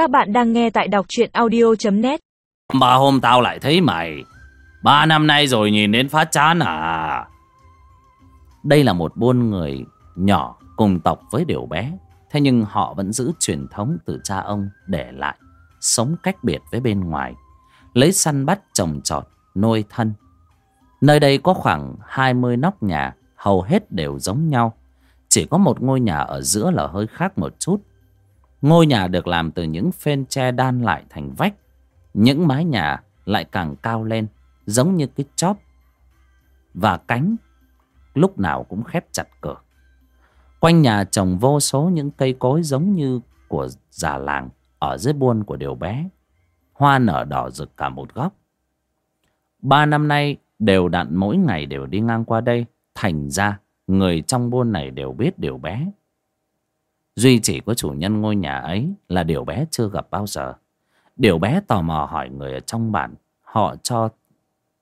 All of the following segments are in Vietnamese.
Các bạn đang nghe tại đọc truyện audio.net Ba hôm tao lại thấy mày. Ba năm nay rồi nhìn đến phát chán à? Đây là một buôn người nhỏ cùng tộc với điều bé. Thế nhưng họ vẫn giữ truyền thống từ cha ông để lại Sống cách biệt với bên ngoài Lấy săn bắt trồng trọt, nuôi thân. Nơi đây có khoảng 20 nóc nhà Hầu hết đều giống nhau. Chỉ có một ngôi nhà ở giữa là hơi khác một chút. Ngôi nhà được làm từ những phên tre đan lại thành vách. Những mái nhà lại càng cao lên, Giống như cái chóp. Và cánh Lúc nào cũng khép chặt cửa. Quanh nhà trồng vô số những cây cối giống như của già làng Ở dưới buôn của điều bé. Hoa nở đỏ rực cả một góc. Ba năm nay, đều đặn mỗi ngày đều đi ngang qua đây, Thành ra người trong buôn này đều biết điều bé. Duy chỉ có chủ nhân ngôi nhà ấy là điều bé chưa gặp bao giờ. Điều bé tò mò hỏi người ở trong bản, họ cho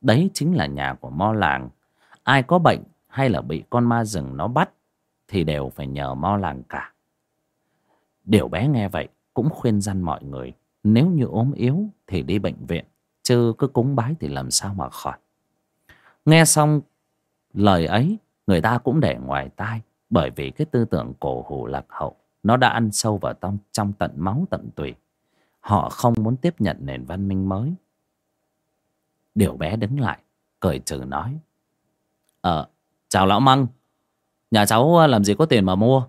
đấy chính là nhà của mo làng. Ai có bệnh hay là bị con ma rừng nó bắt thì đều phải nhờ mo làng cả. Điều bé nghe vậy cũng khuyên răn mọi người nếu như ốm yếu thì đi bệnh viện chứ cứ cúng bái thì làm sao mà khỏi. Nghe xong lời ấy người ta cũng để ngoài tai bởi vì cái tư tưởng cổ hủ lạc hậu nó đã ăn sâu vào trong, trong tận máu tận tủy. Họ không muốn tiếp nhận nền văn minh mới. Điều bé đứng lại cười trừ nói. Ờ chào lão măng. Nhà cháu ờ, làm gì có tiền mà mua?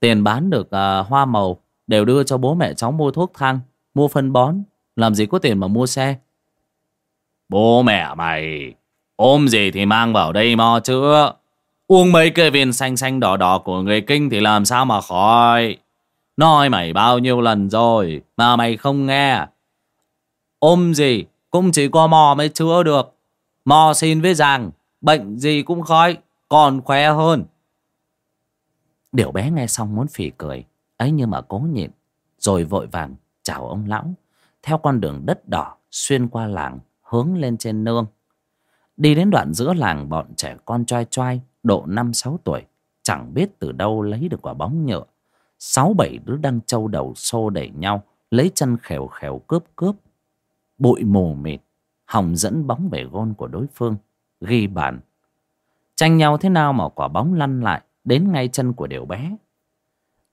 Tiền bán được à, hoa màu đều đưa cho bố mẹ cháu mua thuốc thang mua phân bón. Làm gì có tiền mà mua xe? Bố mẹ mày ôm gì thì mang vào đây mo chữa Uống mấy cái viên xanh xanh đỏ đỏ của người kinh thì làm sao mà khỏi. Nói mày bao nhiêu lần rồi mà mày không nghe. Ôm gì cũng chỉ có mò mới chữa được. Mò xin với rằng bệnh gì cũng khói, còn khỏe hơn. Điều bé nghe xong muốn phì cười, ấy nhưng mà cố nhịn, rồi vội vàng chào ông lão, theo con đường đất đỏ xuyên qua làng hướng lên trên nương. Đi đến đoạn giữa làng bọn trẻ con choai choai độ năm sáu tuổi, chẳng biết từ đâu lấy được quả bóng nhựa. Sáu bảy đứa đang trâu đầu xô đẩy nhau, lấy chân khèo khèo cướp cướp. Bụi mù mịt, hồng dẫn bóng về gôn của đối phương, ghi bàn. Tranh nhau thế nào mà quả bóng lăn lại đến ngay chân của điều bé.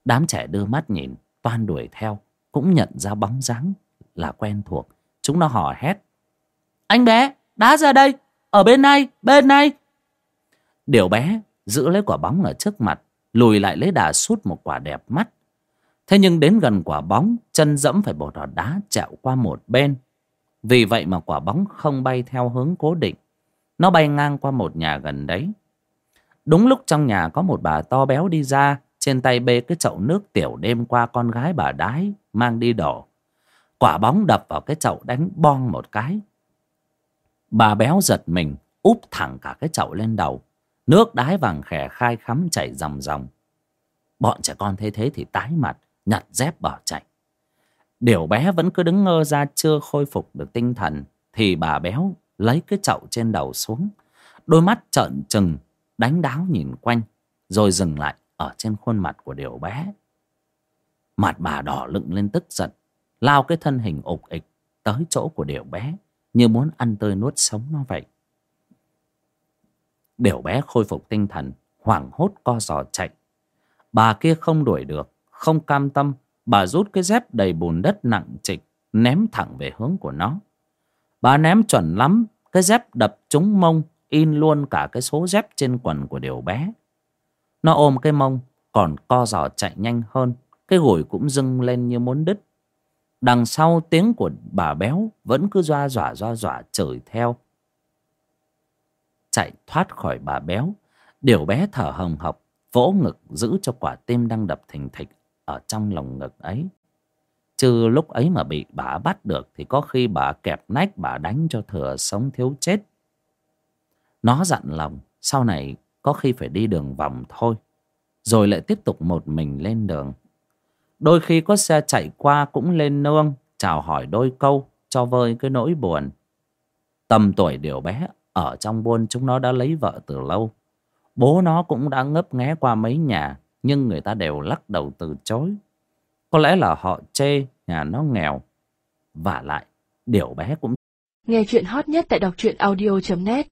Đám trẻ đưa mắt nhìn, toan đuổi theo, cũng nhận ra bóng dáng là quen thuộc. Chúng nó hò hét. Anh bé, đá ra đây, ở bên này bên này. Điều bé giữ lấy quả bóng ở trước mặt, Lùi lại lấy đà sút một quả đẹp mắt. Thế nhưng đến gần quả bóng, Chân dẫm phải bột vào đá chẹo qua một bên. Vì vậy mà quả bóng không bay theo hướng cố định. Nó bay ngang qua một nhà gần đấy. Đúng lúc trong nhà có một bà to béo đi ra, Trên tay bê cái chậu nước tiểu đêm qua con gái bà đái Mang đi đổ. Quả bóng đập vào cái chậu đánh bong một cái. Bà béo giật mình, Úp thẳng cả cái chậu lên đầu. Nước đái vàng khè khai khắm chảy ròng ròng. Bọn trẻ con thấy thế thì tái mặt, nhặt dép bỏ chạy. Điều bé vẫn cứ đứng ngơ ra chưa khôi phục được tinh thần thì bà béo lấy cái chậu trên đầu xuống. Đôi mắt trợn trừng, đánh đáo nhìn quanh rồi dừng lại ở trên khuôn mặt của điều bé. Mặt bà đỏ lựng lên tức giận, lao cái thân hình ục ịch tới chỗ của điều bé như muốn ăn tươi nuốt sống nó vậy. Điều bé khôi phục tinh thần, Hoảng hốt co giò chạy. Bà kia không đuổi được, Không cam tâm, Bà rút cái dép đầy bùn đất nặng trịch, Ném thẳng về hướng của nó. Bà ném chuẩn lắm, Cái dép đập trúng mông, In luôn cả cái số dép trên quần của điều bé. Nó ôm cái mông, Còn co giò chạy nhanh hơn, Cái gùi cũng dưng lên như muốn đứt. Đằng sau tiếng của bà béo Vẫn cứ doa dọa doa dọa chửi theo chạy thoát khỏi bà béo. Điều bé thở hồng hộc, vỗ ngực giữ cho quả tim đang đập thình thịch ở trong lồng ngực ấy. Chứ lúc ấy mà bị bà bắt được thì có khi bà kẹp nách bà đánh cho thừa sống thiếu chết. Nó dặn lòng, sau này có khi phải đi đường vòng thôi. Rồi lại tiếp tục một mình lên đường. Đôi khi có xe chạy qua cũng lên nương, chào hỏi đôi câu cho vơi cái nỗi buồn. Tầm tuổi điều bé ở trong buôn chúng nó đã lấy vợ từ lâu. Bố nó cũng đã ngấp nghé qua mấy nhà, Nhưng người ta đều lắc đầu từ chối. Có lẽ là họ chê nhà nó nghèo. Và lại, điều bé cũng Nghe chuyện hot nhất tại đọc truyện audio.net